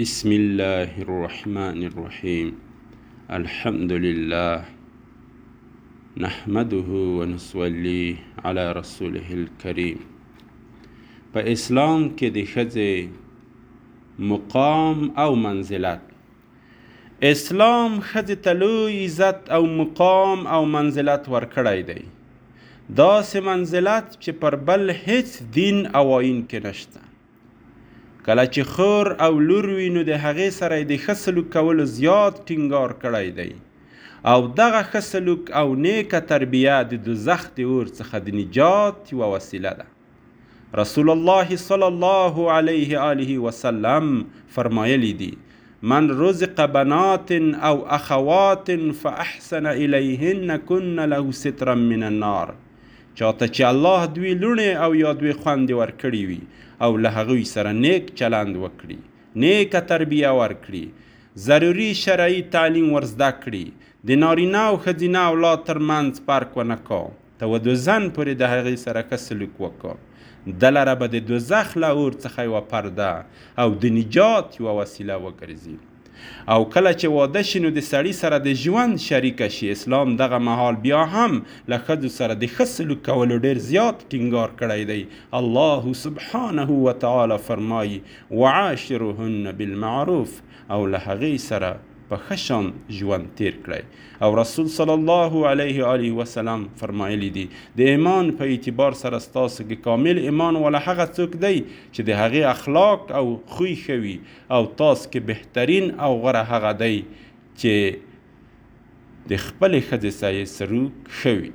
بسم الله الرحمن الرحيم الحمد لله نحمده ونصلي على رسوله الكريم په اسلام کې د ښځې مقام او منزلت اسلام ښځې ته لوی عزت او مقام او منزلت ورکړی دی داسې منزلت چې پر بل هیڅ دین او آین کې نشته کله چې خور او لور وي نو د هغې سره د ښه سلوک کولو زیات ټینګار کړی دی او دغه ښه سلوک او نیکه تربیه د دوزخ د اور څخه د نجات یوه وسیله ده رسول الله صلی الله علیه آله وسلم فرمایلی دي من رزق بنات او اخوات فاحسن الیهن کن له سترا من النار چاته چې الله دوی لوڼې او یا دوی خوندې ورکړي وي او له هغوی سره نیک چلند وکړي نیکه تربیه ورکړي ضروري شرعي تعلیم ورزده کړي د نارینه او ښځینه اولاد ترمنځ فرق ونه کا ته و دوزن پورې د هغې سره ښه سلوک وکا دلره به د دوزخ له اور څخه یوه پرده او د نجات یوه وسیله وګرځي او کله چې واده شي نو د سړي سره د ژوند شریکه شي. اسلام دغه مهال بیا هم له ښځو سره د ښه سلوک کولو ډېر زیات ټینګار کړی دی. الله سبحانه وتعالی فرمایي، وعاشروهن بالمعروف او له هغې سره په ښه شان ژوند تېر کړئ. او رسول صلی الله علیه آله وسلم فرمایلي دي، د ایمان په اعتبار سره ستاسو کې کامل ایمان والا هغه څوک دی چې د هغې اخلاق او خوی ښه وي، او تاسو کې بهترین او غوره هغه دی چې د خپلې ښځې سایې سرو ښه وي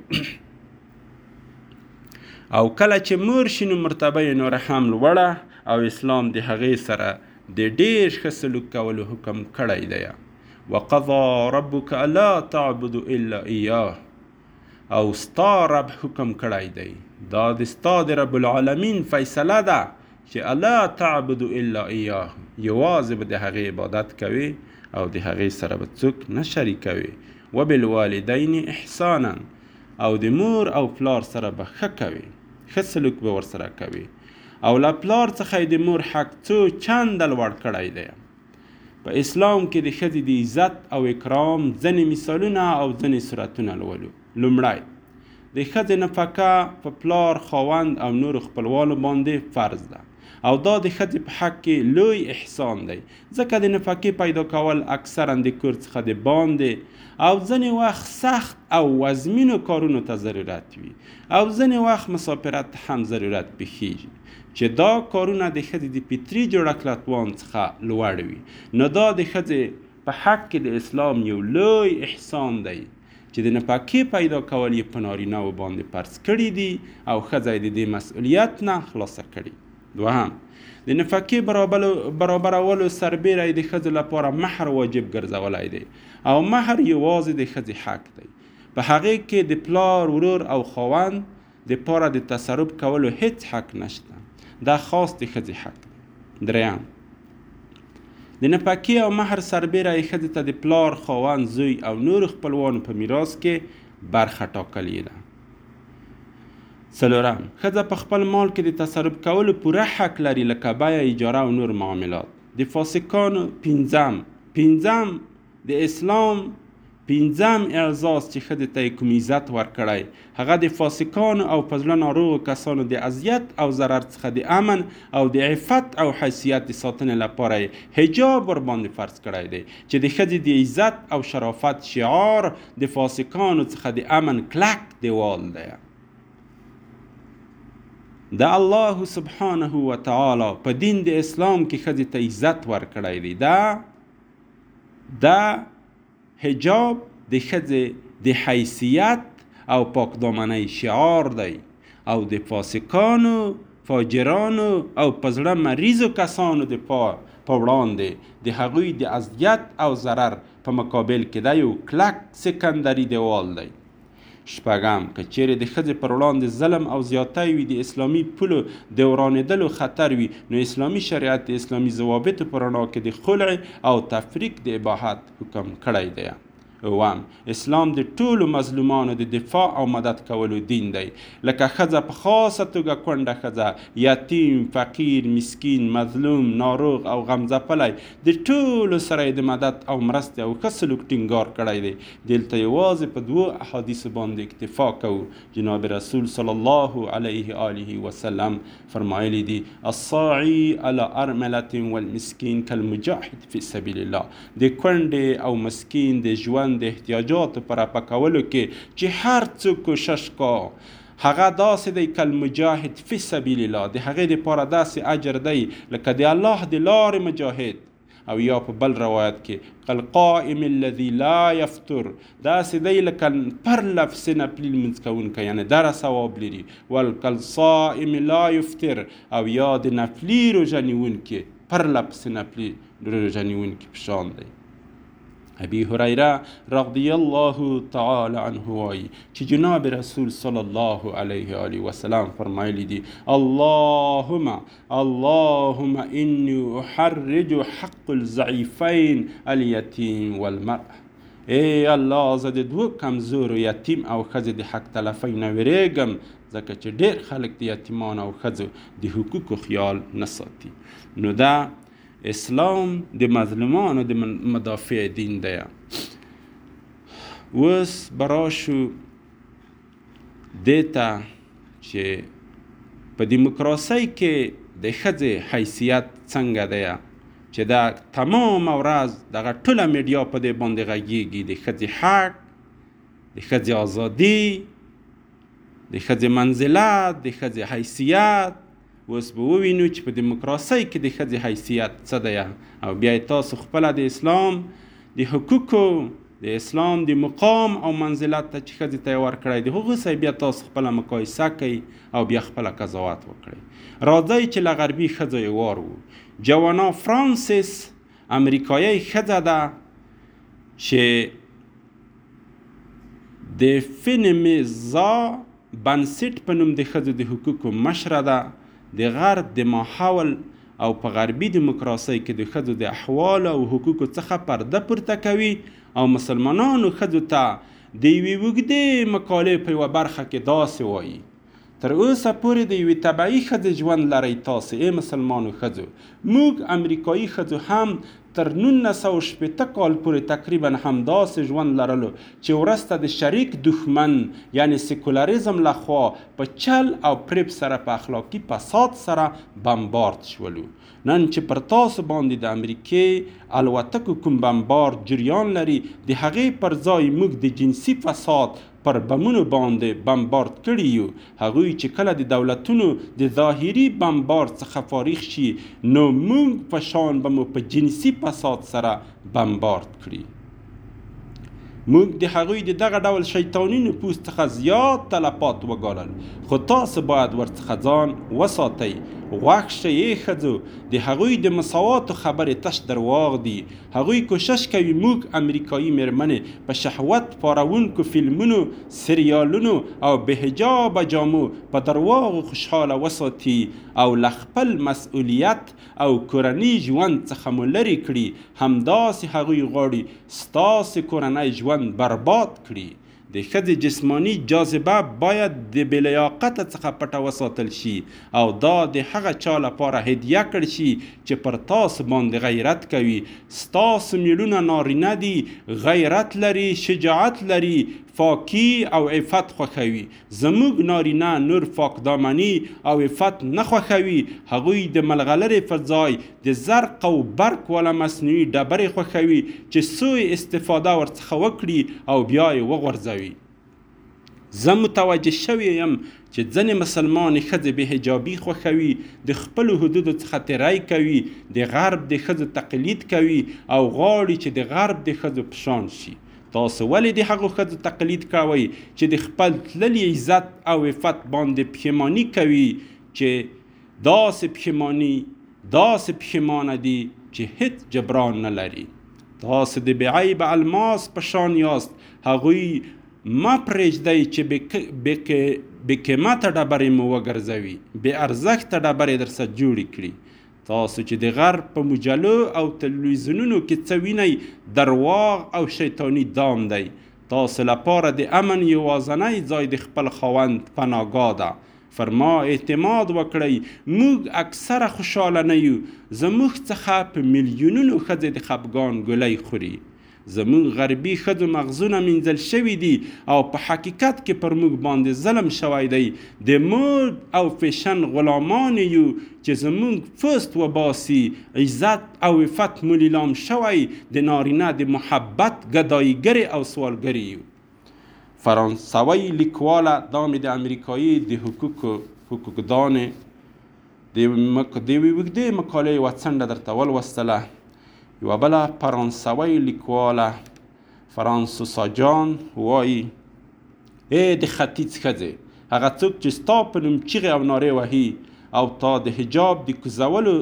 او کله چې مور شي نو مرتبه یې نوره هم لوړه او اسلام د هغې سره د ډېر ښه سلوک کولو حکم کړی دی وقضا ربک الا تعبدو الا ایاه او ستا رب حکم کړی دی دا د ستا د رب العالمین فیصله ده چې الا تعبد الا ایاه یوازې به د هغې عبادت کوي او د هغې سره به څوک نه شریکوي وبالوالدین احسانا او د مور او پلار سره به ښه کوي ښه سلوک به ورسره کوي او له پلار څخه د مور حق څو چنده لوړ کړی دی په اسلام کې د ښځې د عزت او اکرام ځنې مثالونه او ځنې سرتونه لولو لومړی د ښځې نفقه په پلار خاوند او نورو خپلوانو باندې فرض ده او دا د ښځې په حق کې لوی احسان دی ځکه د نفقې پیدا کول اکثرا د کور څخه د باندې او ځنې وخت سخت او وزمینو کارونو ته ضرورت وي او ځنې وخت مسافرت ته هم ضرورت پیښیږي چې دا کارونه د ښځې د فطري جوړښت له توان څخه لوړ وي، نو دا د ښځې په حق کې د اسلام یو لوی احسان دی، چې د نفقې پیدا کول یې په نارینه وو باندې فرض کړي دي او ښځه یې د دې مسؤلیت نه خلاصه کړي. دوهم، د نفقې برابرولو سربېره یې د ښځو لپاره مهر واجب ګرځولی دی او مهر یوازې د ښځې حق دی، په هغې کې د پلار، ورور او خاوند، د پاره د تصرف کولو هیڅ حق نشته دا خاص د ښځې حق دی دریم د نفقې او مهر سربیره یې ښځې ته د پلار خاوند زوی او نور خپلوانو په میراث کې برخه ټاکل یې ده څلورم ښځه په خپل مال کې د تصرف کولو پوره حق لري لکه بیه اجاره او نور معاملات د فاسقانو پنځم پنځم د اسلام پنځم اعزاز چې ښځې ته یې کوم عزت ورکړی هغه د فاسقانو او په زړه ناروغو کسانو د اذیت او ضرر څخه د امن او د عفت او حیثیت د ساتنې لپاره یې حجاب ورباندې فرض کړی دی چې د ښځې د عزت او شرافت شعار د فاسقانو څخه د امن کلک دیوال دی د الله سبحانه و تعالی په دین د اسلام کې ښځې ته عزت ورکړی دی دا دا حجاب د ښځې د حیثیت او پاکدامنۍ شعار دی او د فاسقانو، فاجرانو او په زړه مریضو کسانو د پار په وړاندې د هغوی د اذیت او ضرر په مقابل کې دی او کلک سکندري دیوال دی. شپږم، که چېرې د ښځې پر وړاندې ظلم او زیاتی وي، د اسلامي پولو د ورانېدلو خطر وي، نو اسلامي شریعت د اسلامي ضوابطو په رڼا کې د خلع او تفریق د اباحت حکم کړی دی. اووم، اسلام د ټولو مظلومانو د دفاع او مدد کولو دین دی، لکه ښځه په خاصه توګه کونډه ښځه، یتیم، فقیر، مسکین، مظلوم، ناروغ او غمځپلی، د ټولو سره یې د مدد او مرستې او ښه سلوک ټینګار کړی دی، دلته یوازې په دوو احادیثو باندې اکتفا کوو جناب رسول صلی الله علیه آله وسلم فرمایلی دي الصاعی علی ارمله والمسکین کالمجاهد فی سبیل الله د کونډې او مسکین د ژوند د احتیاجاتو پر اپه کولو کې چې هر څوک کوشش کا هغه داسې دی کالمجاهد فی سبیل الله د هغې لپاره داسې اجر دی لکه د الله د لارې مجاهد او یا په بل روایت کې کالقائم الذي لا یفتر داسې دی لکه پر لفظ نپلي لمونځ کوونکی یعنې دره ثواب لري والکالصائم لا یفتر او یا د نفلي روژه نیونکي پر لفظ نپلي روژه نیونکي په شان دی ابي هريره رضي الله تعالى عنه وايي چې جناب رسول صلى الله عليه وآله وسلم فرمایلی دي اللهم اللهم اني احرج حق الضعيفين اليتيم والمرأه ای الله زه د دوو کمزورو یتیم او ښځې د حق تلفۍ نه ویریږم ځکه چې ډیر خلک د یتیمانو او ښځو د حقوقو خیال نه ساتي نو دا اسلام د مظلومانو د مدافع دین دی اوس براشو دې ته چې په دیموکراسۍ کې د ښځې حیثیت څنګه دی چې دا تمام ورځ دغه ټوله میډیا په دې باندې غږیږي د ښځې حق د ښځې ازادي د ښځې منزلت د ښځې حیثیت اوس به ووینو چې په دیموکراسۍ کې د ښځې حیثیت څه دی او بیا یې تاسو خپله د اسلام د حقوقو د اسلام د مقام او منزلت ته چې ښځې ته یې ورکړی د هغو سره بیا تاسو خپله مقایسه کوي او بیا خپله قضاوت وکړئ راځئ چې له غربي ښځو یې وار وو جوانا فرانسیس امریکایۍ ښځه ده چې د فینمیزا بنسټ په نوم د ښځو د حقوقو مشره ده، د غرب د ماحول او په غربي دموکراسۍ کې د ښځو د احوالو او حقوقو څخه پرده پورته کوي او مسلمانانو ښځو ته د یوې اوږدې مقالې په یوه برخه کې داسې وايي، تر اوسه پورې د یوې طبعي ښځې ژوند لرئ تاسې ای مسلمانو ښځو موږ امریکايي ښځو هم تر نولس سوه شپېته کال پورې تقریبا همداسې ژوند لرلو چې ورسته د شریک دښمن یعنې سیکولریزم له خوا په چل او پریب سره په اخلاقي فساد سره بمبارد شولو نن چې پر تاسو باندې د امریکې الوتکو کوم بمبارد جریان لري د هغې پر ځای موږ د جنسي فساد پر بمونو باندې بمبارد کړي يو، هغوی چې کله د دولتونو د ظاهري بمبارد څخه فاريغ شي نو مونږ په شان به مو په جنسي فساد سره بمبارد کړي. مونږ د هغوی د دغه ډول شيطاني نفوذ څخه زيات تلفات وګالل خو تاسو بايد ورڅخه ځان وساتئ، غوښ شئ ښځو، د هغوی د مساواتو خبرې تش درواغ دي، هغوی کوشش کوي موږ امریکايي مېرمنې په شهوت پاروونکو فلمونو، سریالونو او بې حجابه جامو په درواغو خوشحاله وساتي او له خپل مسؤلیت او کورني ژوند څخه مو لرې کړي، همداسې هغوی غواړي ستاسې کورنی ژوند برباد کړي. د ښځې جسماني جاذبه باید د بې لیاقته څخه پټه وساتل شي او دا د هغه چا لپاره هدیه کړ شي چې پر تاسو باندې غیرت کوي، ستاسو میړونه نارینه دي، غیرت لري، شجاعت لري، فاکي او عفت خوښوي، زموږ نارینه نور فاکدامني او عفت نه خوښوي، هغوی د ملغلرې پر ځای د زرق او برق والا مصنوعي ډبرې خوښوي چې سوء استفاده ورڅخه وکړي او بیا یې وغورځوي. زه متوجه شوې یم چې ځنې مسلمانې ښځې بې حجابي خوښوي، د خپلو حدودو څخه تیری کوي، د غرب د ښځو تقلید کوي او غواړي چې د غرب د ښځو په شان شي. تاسو ولې د هغو ښځو تقلید کوئ چې د خپل تللي عزت او عفت باندې پښیماني کوي چې داسې پښېماني داسې پښېمانه دي چې هېڅ جبران نه لري تاسو د بې عیبه الماس په شان یاست هغوی مه پرېږدئ چې بې قیمته ډبرې مو وګرځوي بې ارزښته ډبرې درسه جوړې کړي تاسو چې د غرب په مجلو او تلویزیونونو کې څه وینئ درواغ او شیطاني دام دی تاسو لپاره د امن یوازنی ځای د خپل خاوند پناګاه ده فر ما اعتماد وکړئ موږ اکثره خوشاله نه یو زموږ څخه په میلیونونو ښځې د خپګان ګولۍ خوري زموږ غربي ښځو مغزونه مینځل شوي دي او په حقیقت کې پر موږ باندې ظلم شوی دی د مود او فیشن غلامان یو چې زموږ فست وباسي عزت او عفت مو لیلام شوی د نارینه د محبت ګدایګرې او سوالګرې یو فرانسوۍ لیکواله دا مې د امریکایي د حقوقو حقوقدانې د یوې اوږدې مقالې یوه څنډه درته ولوستله یوه بله فرانسوۍ لیکواله فرانسوسا جان وایي ای د ختیځ ښځې هغه څوک چې ستا په نوم چیغې او نارې وهي او تا د حجاب د کوزولو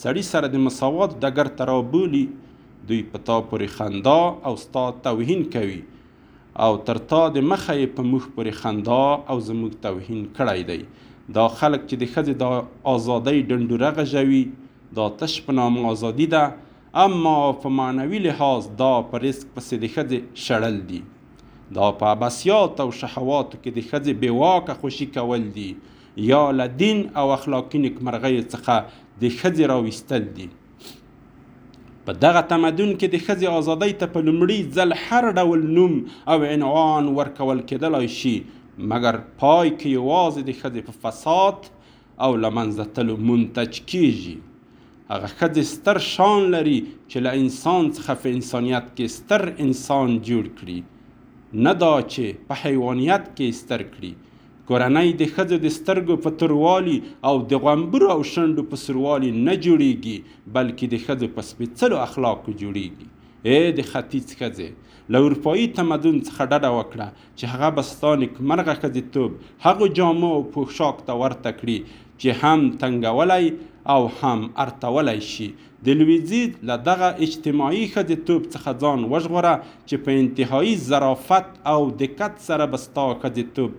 سړي سره د مساوات ډګر ته رابولي دوی په تا پورې خندا او ستا توهین کوي او تر تا د مخه یې په موږ پورې خندا او زموږ توهین کړی دی. دا خلک چې د ښځې د آزادۍ ډنډوره غژوي، دا تش په نامه آزادي ده، اما په معنوي لحاظ دا په رزق پسې د ښځې شړل دي. دا په عبثیاتو او شهواتو کې د ښځې بې واکه خوشي کول دي یا له دین او اخلاقي نېکمرغیو څخه د ښځې راویستل دي. په دغه تمدن کې د ښځې ازادۍ ته په لومړي ځل هر ډول نوم او عنوان ورکول کېدلای شي مګر پای کې یوازې د ښځې په فساد او له منځه تلو منتج کیږي هغه ښځې ستر شان لري چې له انسان څخه په انسانیت کې ستر انسان جوړ کړي نه دا چې په حیوانیت کې ستر کړي کورنۍ د ښځو د سترګو په توروالي او د غومبرو او شنډو په سوروالي نه جوړېږي، بلکې د ښځو په سپېڅلو اخلاقو جوړېږي. ای د ختیځ ښځې! له اروپايي تمدن څخه ډډه وکړه چې هغه به ستا نېکمرغه ښځېتوب هغو جامو او پوښاک ته ورته کړي چې هم تنګولی او هم ارتولی شي، د لویدزي له دغه اجتماعي ښځې توب څخه ځان وژغوره چې په انتهايي ظرافت او دقت سره به ستا ښځې توب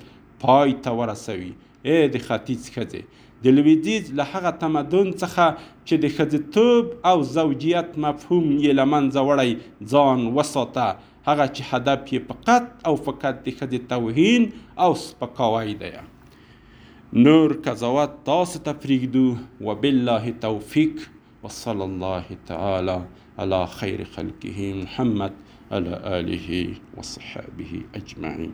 پای ته ورسوي. ای د ختیځ ښځې! د لویدیځ له هغه تمدن څخه چې د ښځې توب او زوجیت مفهوم یې له منځه وړی ځان وساته، هغه چې هدف یې فقط او فقط د ښځې توهین او سپکاوی دی. نور قضاوت تاسو ته پریږدو وبالله توفیق وصلی الله تعالی علی خیر خلقه محمد علی آله وصحابه اجمعین